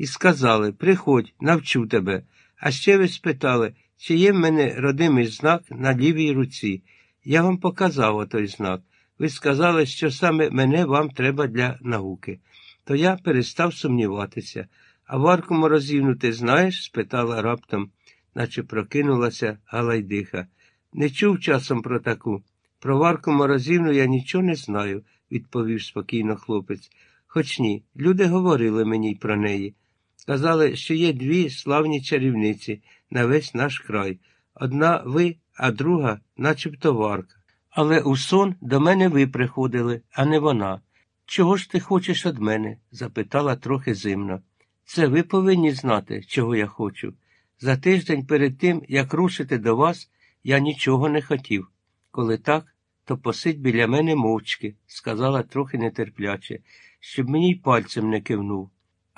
і сказали приходь, навчу тебе. А ще ви спитали, чи є в мене родимий знак на лівій руці. Я вам показав отой знак. Ви сказали, що саме мене вам треба для науки. То я перестав сумніватися. А варку морозівну ти знаєш? спитала раптом, наче прокинулася Галайдиха. Не чув часом про таку. Про варку морозівну я нічого не знаю, відповів спокійно хлопець. Хоч ні, люди говорили мені про неї. Казали, що є дві славні чарівниці на весь наш край. Одна ви, а друга, начебто варка. Але у сон до мене ви приходили, а не вона. Чого ж ти хочеш від мене? запитала трохи зимно. Це ви повинні знати, чого я хочу. За тиждень перед тим, як рушити до вас, я нічого не хотів. Коли так, то посидь біля мене мовчки, сказала трохи нетерпляче, щоб мені й пальцем не кивнув.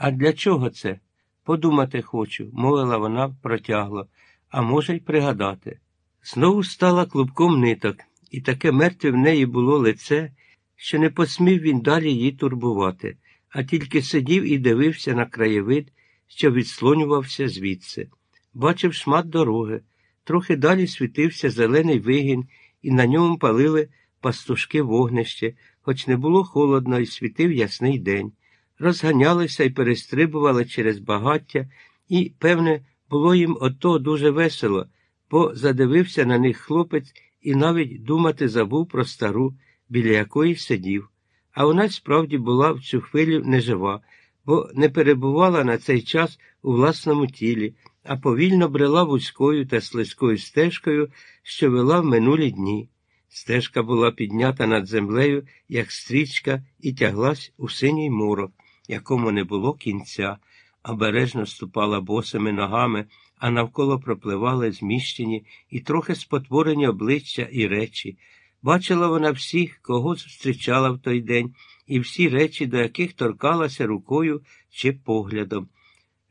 А для чого це? Подумати хочу, мовила вона протягло, а може й пригадати. Знову стала клубком ниток, і таке мертве в неї було лице, що не посмів він далі її турбувати, а тільки сидів і дивився на краєвид, що відслонювався звідси. Бачив шмат дороги, трохи далі світився зелений вигін, і на ньому палили пастушки вогнище, хоч не було холодно і світив ясний день. Розганялися і перестрибували через багаття, і, певне, було їм ото дуже весело, бо задивився на них хлопець і навіть думати забув про стару, біля якої сидів. А вона справді була в цю хвилю нежива, бо не перебувала на цей час у власному тілі, а повільно брела вузькою та слизькою стежкою, що вела в минулі дні. Стежка була піднята над землею, як стрічка, і тяглась у синій морок, якому не було кінця, обережно ступала босими ногами, а навколо пропливали зміщені і трохи спотворені обличчя і речі. Бачила вона всіх, кого зустрічала в той день, і всі речі, до яких торкалася рукою чи поглядом.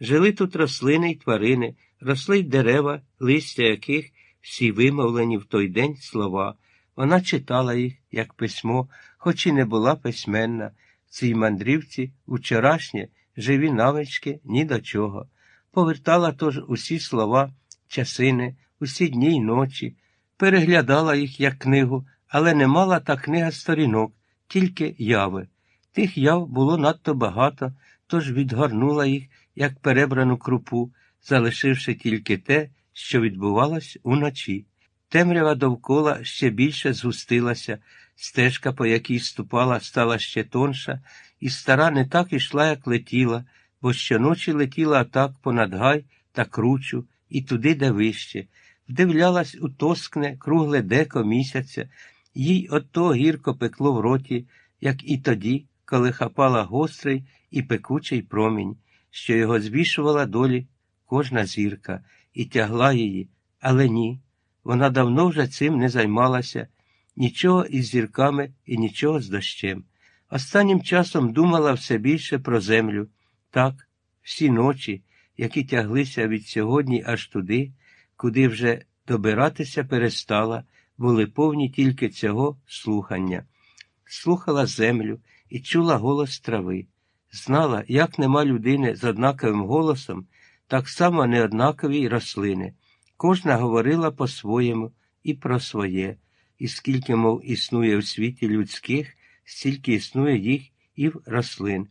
Жили тут рослини й тварини, росли й дерева, листя яких всі вимовлені в той день слова. Вона читала їх, як письмо, хоч і не була письменна. Цій мандрівці вчорашнє живі навички ні до чого. Повертала тож усі слова, часини, усі дні й ночі, переглядала їх як книгу, але не мала та книга сторінок, тільки яви. Тих яв було надто багато, тож відгорнула їх, як перебрану крупу, залишивши тільки те, що відбувалось уночі. Темрява довкола ще більше згустилася, стежка, по якій ступала, стала ще тонша, і стара не так ішла, як летіла, бо щоночі летіла так понад гай та кручу, і туди, де вище, вдивлялась у тоскне, кругле деко місяця, їй ото гірко пекло в роті, як і тоді, коли хапала гострий і пекучий промінь, що його звішувала долі кожна зірка, і тягла її, але ні. Вона давно вже цим не займалася, нічого із зірками і нічого з дощем. Останнім часом думала все більше про землю. Так, всі ночі, які тяглися від сьогодні аж туди, куди вже добиратися перестала, були повні тільки цього слухання. Слухала землю і чула голос трави. Знала, як нема людини з однаковим голосом, так само неоднакові й рослини. Кожна говорила по-своєму і про своє, і скільки, мов, існує у світі людських, стільки існує їх і в рослин.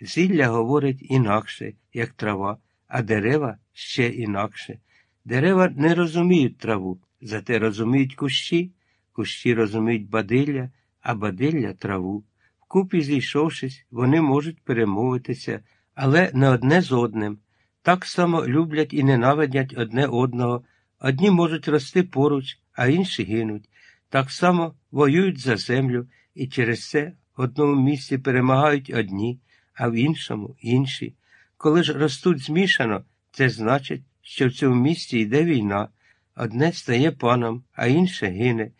Зілля говорить інакше, як трава, а дерева ще інакше. Дерева не розуміють траву, зате розуміють кущі, кущі розуміють бадилля, а бадилля траву. Вкупі зійшовшись, вони можуть перемовитися, але не одне з одним. Так само люблять і ненавидять одне одного. Одні можуть рости поруч, а інші гинуть. Так само воюють за землю і через це в одному місці перемагають одні, а в іншому інші. Коли ж ростуть змішано, це значить, що в цьому місці йде війна. Одне стає паном, а інше гине.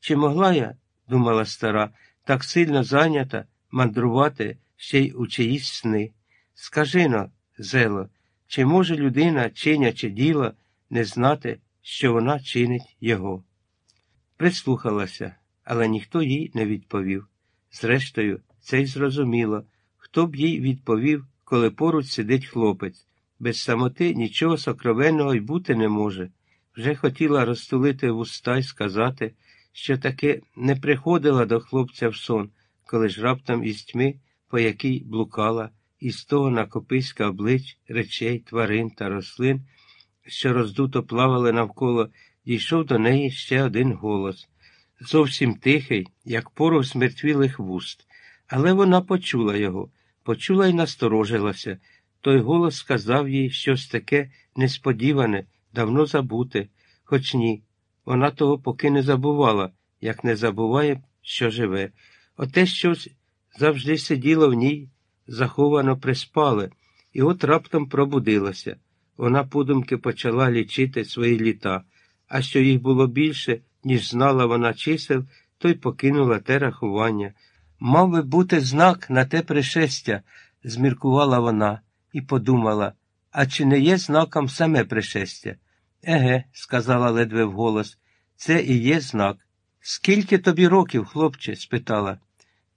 Чи могла я, думала стара, так сильно зайнята мандрувати ще й у чиїсь сни? Скажи но, зело, чи може людина, чинячи діло, не знати, що вона чинить його? Прислухалася, але ніхто їй не відповів. Зрештою, це й зрозуміло, хто б їй відповів, коли поруч сидить хлопець. Без самоти нічого сокровенного й бути не може. Вже хотіла розтулити вуста й сказати, що таки не приходила до хлопця в сон, коли ж раптом із тьми, по якій блукала, із того накописька облич, речей, тварин та рослин, що роздуто плавали навколо, дійшов до неї ще один голос, зовсім тихий, як порох змертвілих вуст. Але вона почула його, почула й насторожилася. Той голос сказав їй щось таке несподіване, давно забуте, хоч ні. Вона того поки не забувала, як не забуває, що живе. Оте щось завжди сиділо в ній, заховано приспале, і от раптом пробудилося. Вона подумки почала лічити свої літа, а що їх було більше, ніж знала вона чисел, то й покинула те рахування. Мав би бути знак на те пришестя, зміркувала вона і подумала, а чи не є знаком саме пришестя? Еге, сказала ледве вголос, це і є знак. Скільки тобі років, хлопче? спитала.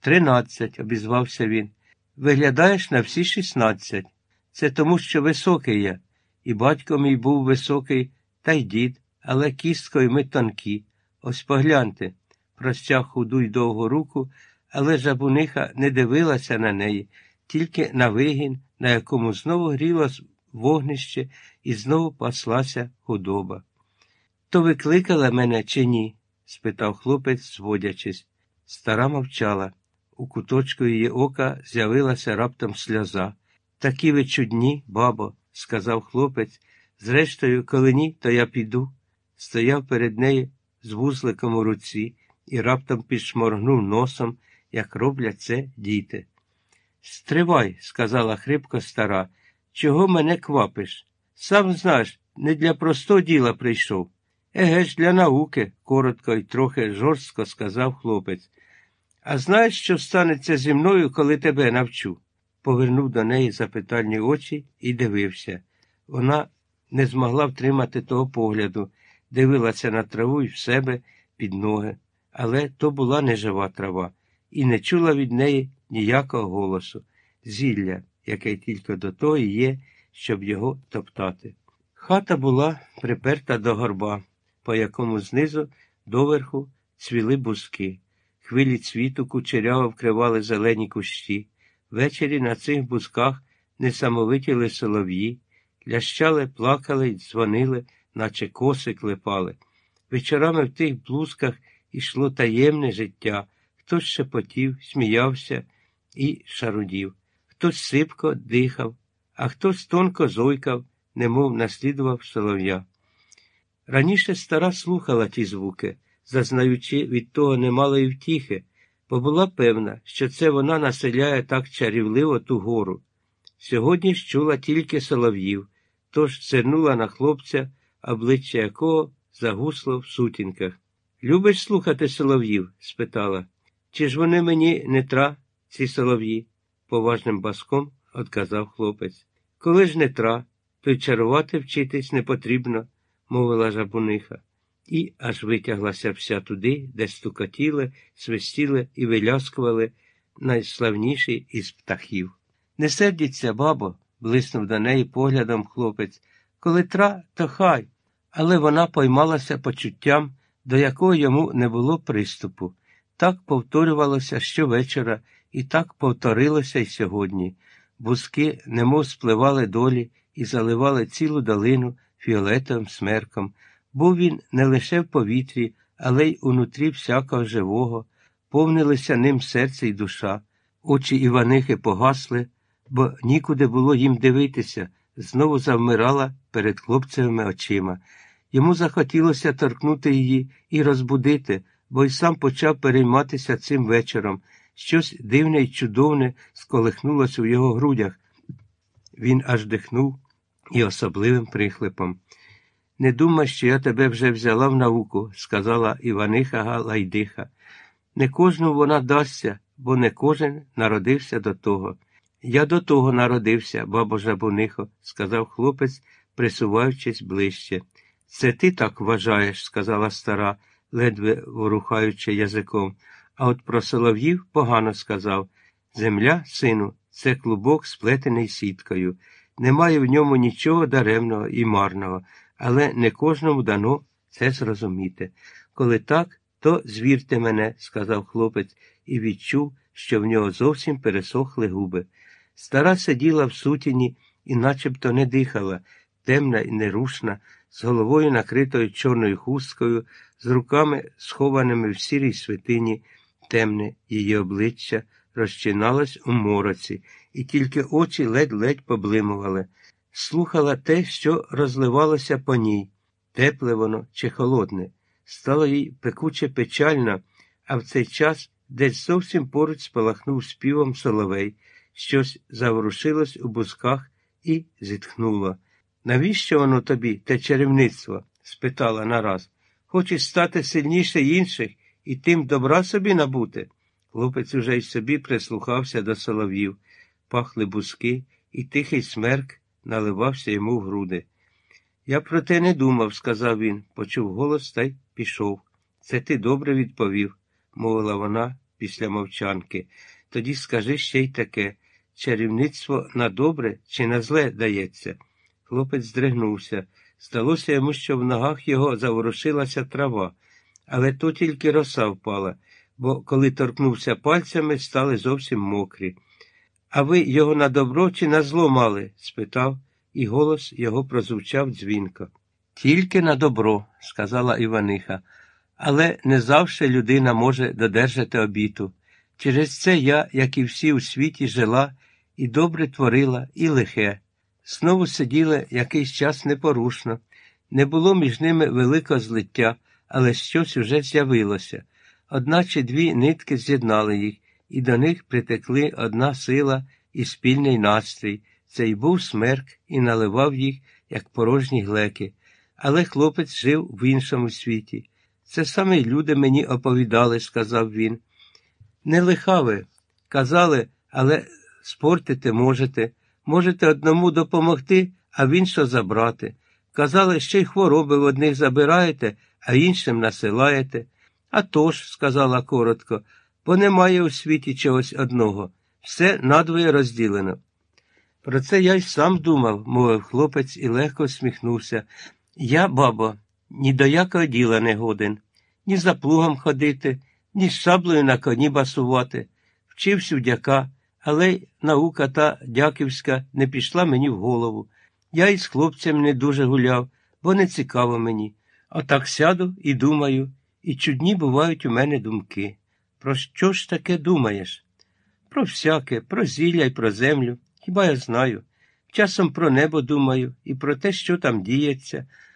Тринадцять, обізвався він. Виглядаєш на всі шістнадцять. Це тому, що високий я. І батько мій був високий, та й дід, але кісткою ми тонкі. Ось погляньте, простяг худу й довгу руку, але жабуниха не дивилася на неї, тільки на вигін, на якому знову грілось вогнище і знову паслася худоба. То ви кликали мене чи ні? спитав хлопець, зводячись. Стара мовчала. У куточку її ока з'явилася раптом сльоза. Такі ви чудні, бабо, сказав хлопець. Зрештою, коли ні, то я піду. Стояв перед нею з вузликом у руці і раптом підшморгнув носом, як роблять це діти. Стривай, сказала хрипко стара, чого мене квапиш? Сам знаєш, не для простого діла прийшов. Еге ж, для науки, коротко і трохи жорстко сказав хлопець. А знаєш, що станеться зі мною, коли тебе навчу? Повернув до неї запитальні очі і дивився. Вона не змогла втримати того погляду, дивилася на траву і в себе під ноги, але то була нежива трава, і не чула від неї ніякого голосу, зілля, яке тільки до того є, щоб його топтати. Хата була приперта до горба, по якому знизу доверху цвіли бузки. Хвилі цвіту кучеряво вкривали зелені кущі. Ввечері на цих бузках несамовитіли солов'ї, лящали, плакали дзвонили, наче коси клепали. Вечорами в тих блузках ішло таємне життя, хтось шепотів, сміявся і шарудів, хтось сипко дихав, а хтось тонко зойкав, немов наслідував солов'я. Раніше стара слухала ті звуки, зазнаючи від того немалої втіхи, бо була певна, що це вона населяє так чарівливо ту гору. Сьогодні ж чула тільки солов'їв, тож зирнула на хлопця, обличчя якого загусло в сутінках. Любиш слухати солов'їв? спитала. Чи ж вони мені не тра, ці солов'ї? поважним баском отказав хлопець. Коли ж не тра, то й чарувати вчитись не потрібно, мовила жабуниха, і аж витяглася вся туди, де стукотіли, свистіли і виляскували найславніші із птахів. Не сердіться, бабо, блиснув до неї поглядом хлопець. Коли тра, то хай, але вона поймалася почуттям, до якого йому не було приступу. Так повторювалося щовечора, і так повторилося й сьогодні. Бузки немов спливали долі і заливали цілу долину фіолетовим смерком. Був він не лише в повітрі, але й унутрі всякого живого, повнилися ним серце й душа. Очі Іванихи погасли, бо нікуди було їм дивитися, знову завмирала перед хлопцевими очима. Йому захотілося торкнути її і розбудити, бо й сам почав перейматися цим вечором. Щось дивне й чудовне сколихнулося в його грудях. Він аж дихнув і особливим прихлипом. Не думай, що я тебе вже взяла в науку, сказала Іваниха Галайдиха. Не кожному вона дасться, бо не кожен народився до того. Я до того народився, бабо жабунихо, сказав хлопець, присуваючись ближче. Це ти так вважаєш, сказала стара, ледве ворухаючи язиком. А от про солов'їв погано сказав Земля, сину, це клубок, сплетений сіткою. Немає в ньому нічого даремного і марного, але не кожному дано це зрозуміти. Коли так, то звірте мене, сказав хлопець, і відчув, що в нього зовсім пересохли губи. Стара сиділа в сутіні і начебто не дихала, темна і нерушна, з головою накритою чорною хусткою, з руками, схованими в сірій святині, темне її обличчя розчиналось у мороці, і тільки очі ледь-ледь поблимували. Слухала те, що розливалося по ній, тепле воно чи холодне. Стало їй пекуче печально, а в цей час десь зовсім поруч спалахнув співом соловей, щось заворушилось у бусках і зітхнуло. Навіщо воно тобі, те чарівництво? спитала нараз. Хочеш стати сильніше інших і тим добра собі набути? Хлопець уже й собі прислухався до солов'їв, пахли бузки, і тихий смерк наливався йому в груди. Я про те не думав, сказав він, почув голос та й пішов. Це ти добре відповів, мовила вона після мовчанки. Тоді скажи ще й таке чарівництво на добре чи на зле дається. Хлопець здригнувся. Здалося йому, що в ногах його заворушилася трава, але то тільки роса впала, бо коли торкнувся пальцями, стали зовсім мокрі. А ви його на добро чи на зло мали? спитав, і голос його прозвучав дзвінко. Тільки на добро, сказала Іваниха, але не завжди людина може додержати обіту. Через це я, як і всі у світі, жила і добре творила, і лихе. Знову сиділи якийсь час непорушно. Не було між ними великого злиття, але щось уже з'явилося. Одна чи дві нитки з'єднали їх, і до них притекли одна сила і спільний настрій. Це й був смерк і наливав їх, як порожні глеки. Але хлопець жив в іншому світі. Це саме люди мені оповідали, сказав він. Не лиха ви, казали, але спортити можете. Можете одному допомогти, а в іншого забрати. Казали, ще й хвороби в одних забираєте, а іншим насилаєте. «А тож», – сказала коротко, бо немає у світі чогось одного, все надвоє розділено. Про це я й сам думав, мовив хлопець і легко всміхнувся. Я, бабо, ні до якого діла не годен, ні за плугом ходити, ні з шаблею на коні басувати. Вчився дяка, але наука та дяківська не пішла мені в голову. Я із хлопцем не дуже гуляв, бо не цікаво мені. Отак сяду і думаю, і чудні бувають у мене думки. Про що ж таке думаєш? Про всяке, про зілля й про землю. Хіба я знаю? Часом про небо думаю і про те, що там діється,